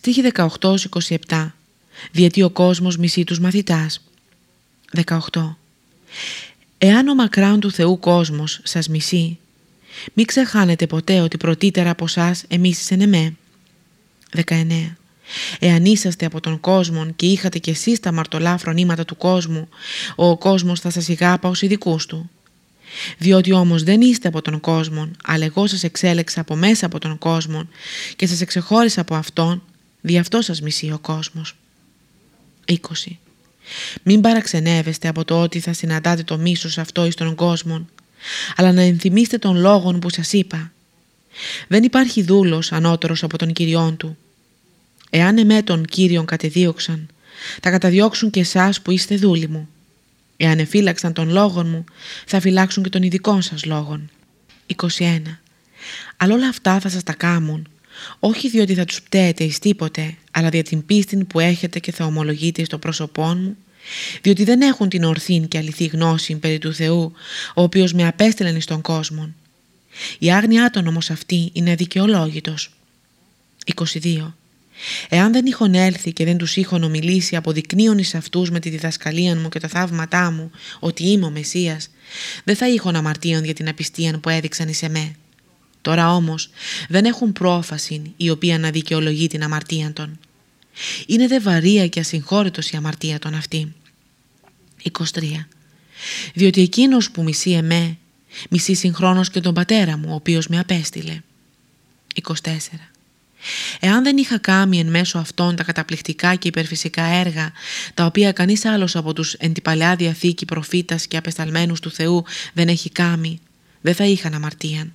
Στίχη 18-27 Διότι ο κόσμος μισεί τους μαθητάς 18 Εάν ο μακράν του Θεού κόσμος σας μισεί μην ξεχάνετε ποτέ ότι πρωτύτερα από εσά εμείς εμέ. 19. Εάν είσαστε από τον κόσμο και είχατε κι εσείς τα μαρτωλά φρονήματα του κόσμου, ο κόσμος θα σας ηγάπα ως ειδικούς του. Διότι όμως δεν είστε από τον κόσμο, αλλά εγώ σας εξέλεξα από μέσα από τον κόσμο και σας εξεχώρισα από αυτόν, δι' αυτό σας μισεί ο κόσμος. 20. Μην παραξενεύεστε από το ότι θα συναντάτε το μίσος αυτό εις τον κόσμο, αλλά να ενθυμίστε τον λόγον που σας είπα. Δεν υπάρχει δούλος ανώτερος από τον Κυριόν του. Εάν εμέ τον Κύριον κατεδίωξαν, θα καταδιώξουν και εσάς που είστε δούλοι μου. Εάν εφύλαξαν τον λόγον μου, θα φυλάξουν και τον ειδικών σας λόγον. 21. Αλλά όλα αυτά θα σας τα κάμουν, όχι διότι θα τους πταίετε εις τίποτε, αλλά δια την πίστη που έχετε και θα ομολογείτε στο πρόσωπό μου διότι δεν έχουν την ορθή και αληθή γνώση περί του Θεού, ο οποίος με απέστειλαν στον κόσμο. Η άγνοιά των όμως αυτή είναι αδικαιολόγητος. 22. Εάν δεν είχον έλθει και δεν τους είχον ομιλήσει αποδεικνύων εις αυτούς με τη διδασκαλία μου και τα θαύματά μου ότι είμαι ο Μεσσίας, δεν θα είχον αμαρτίων για την απιστία που έδειξαν εις εμέ. Τώρα όμως δεν έχουν πρόφαση η οποία να δικαιολογεί την αμαρτία των. Είναι δε βαρία και ασυγχώρητος η αμαρτία των αυτή. 23. Διότι εκείνος που μισεί εμέ, μισεί συγχρόνως και τον πατέρα μου, ο οποίος με απέστειλε. 24. Εάν δεν είχα κάνει εν μέσω αυτών τα καταπληκτικά και υπερφυσικά έργα, τα οποία κανείς άλλος από τους εν την Παλαιά Διαθήκη προφήτας και απεσταλμένους του Θεού δεν έχει κάνει, δεν θα είχαν αμαρτίαν.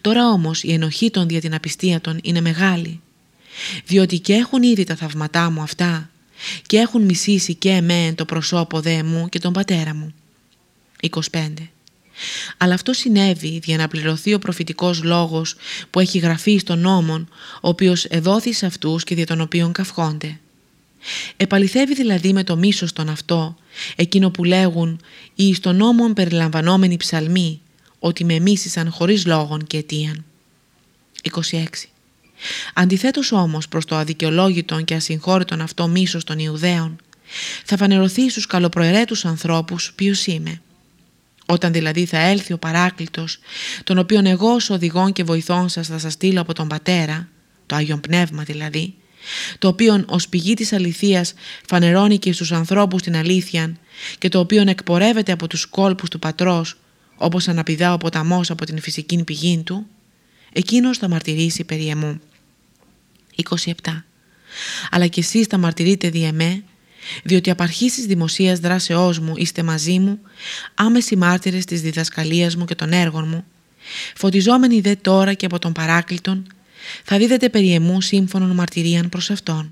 Τώρα όμως η ενοχή των δια την απιστία των είναι μεγάλη, διότι και έχουν ήδη τα θαυματά μου αυτά και έχουν μισήσει και εμέν το προσώπο δε μου και τον πατέρα μου. 25. Αλλά αυτό συνέβη για να πληρωθεί ο προφητικός λόγος που έχει γραφεί στον νόμον, ο οποίος εδόθη σε αυτούς και δια των οποίων καυχόνται. Επαληθεύει δηλαδή με το μίσος τον αυτό, εκείνο που λέγουν οι στον νόμον περιλαμβανόμενοι ψαλμοί, ότι με μίσησαν χωρίς λόγον και αιτίαν. 26. Αντιθέτως όμως προς το αδικαιολόγητον και ασυγχώρητον αυτό μίσος των Ιουδαίων, θα φανερωθεί στους καλοπροαιρέτους ανθρώπους ποιος είμαι. Όταν δηλαδή θα έλθει ο παράκλητος, τον οποίον εγώ ως οδηγών και βοηθών σας θα σας στείλω από τον Πατέρα, το Άγιον Πνεύμα δηλαδή, το οποίο ως πηγή της αληθείας φανερώνει και στους ανθρώπους την αλήθεια και το οποίο εκπορεύεται από τους κόλπους του Πατρός, όπως αναπηδά ο ποταμός από την φυσική πηγή του, εκείνος θα μαρτυρήσει περί εμού. 27. Αλλά κι εσείς θα μαρτυρείτε δι' εμέ, διότι απ' αρχής της δημοσίας δράσεώς μου είστε μαζί μου, άμεση μάρτυρες της διδασκαλίας μου και των έργων μου, φωτιζόμενοι δε τώρα και από τον παράκλητον, θα δίδετε περί εμού σύμφωνον μαρτυρίαν προς Αυτόν.